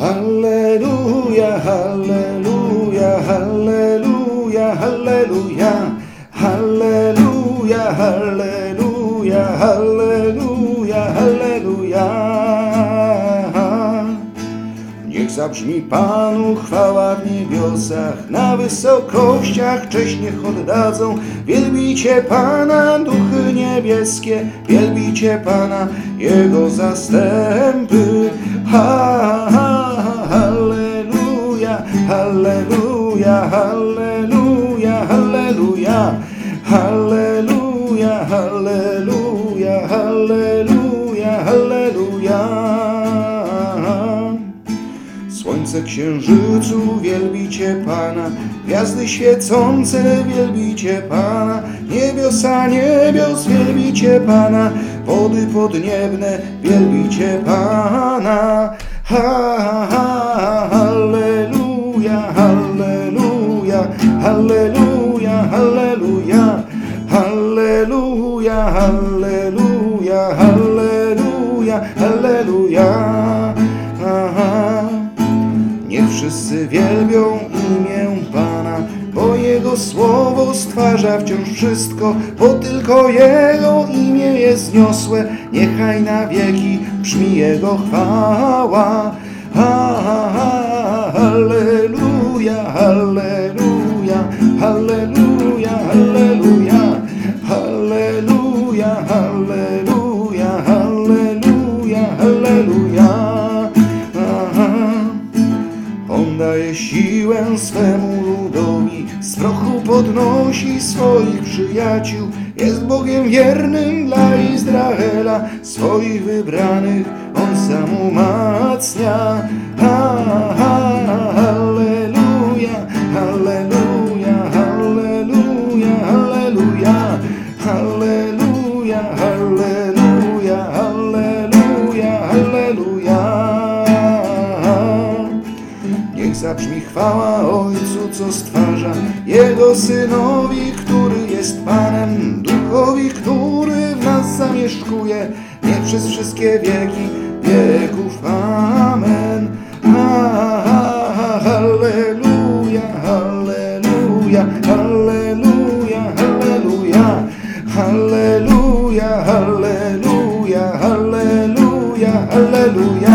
Halleluja, halleluja, halleluja, halleluja, halleluja, halleluja, halleluja, halleluja. Niech zabrzmi Panu chwała w niebiosach, na wysokościach cześć niech oddadzą. Wielbicie Pana, duchy niebieskie, wielbicie Pana, Jego zastępy. Ha, halleluja, halleluja, halleluja, halleluja, halleluja, halleluja. Słońce księżycu wielbicie Pana, gwiazdy świecące wielbicie Pana, niebiosa niebios wielbicie Pana, wody podniebne wielbicie Pana. Ha, ha, ha, halleluja, halleluja, halleluja, halleluja, halleluja, halleluja. Aha. Niech wszyscy wielbią imię Pana, bo Jego słowo stwarza wciąż wszystko, bo tylko Jego imię jest niosłe, niechaj na wieki brzmi Jego chwała. Ha, ha, ha, halleluja, halleluja, halleluja, halleluja, halleluja, halleluja, halleluja, halleluja. Aha. On daje siłę swemu ludowi, z prochu podnosi swoich przyjaciół. Jest Bogiem wiernym dla Izraela, swoich wybranych On sam umacnia. Halleluja, halleluja, halleluja, halleluja. Niech zabrzmi chwała Ojcu, co stwarza, Jego Synowi, który jest Panem, Duchowi, który w nas zamieszkuje, nie przez wszystkie wieki wieków. Amen. aleluia.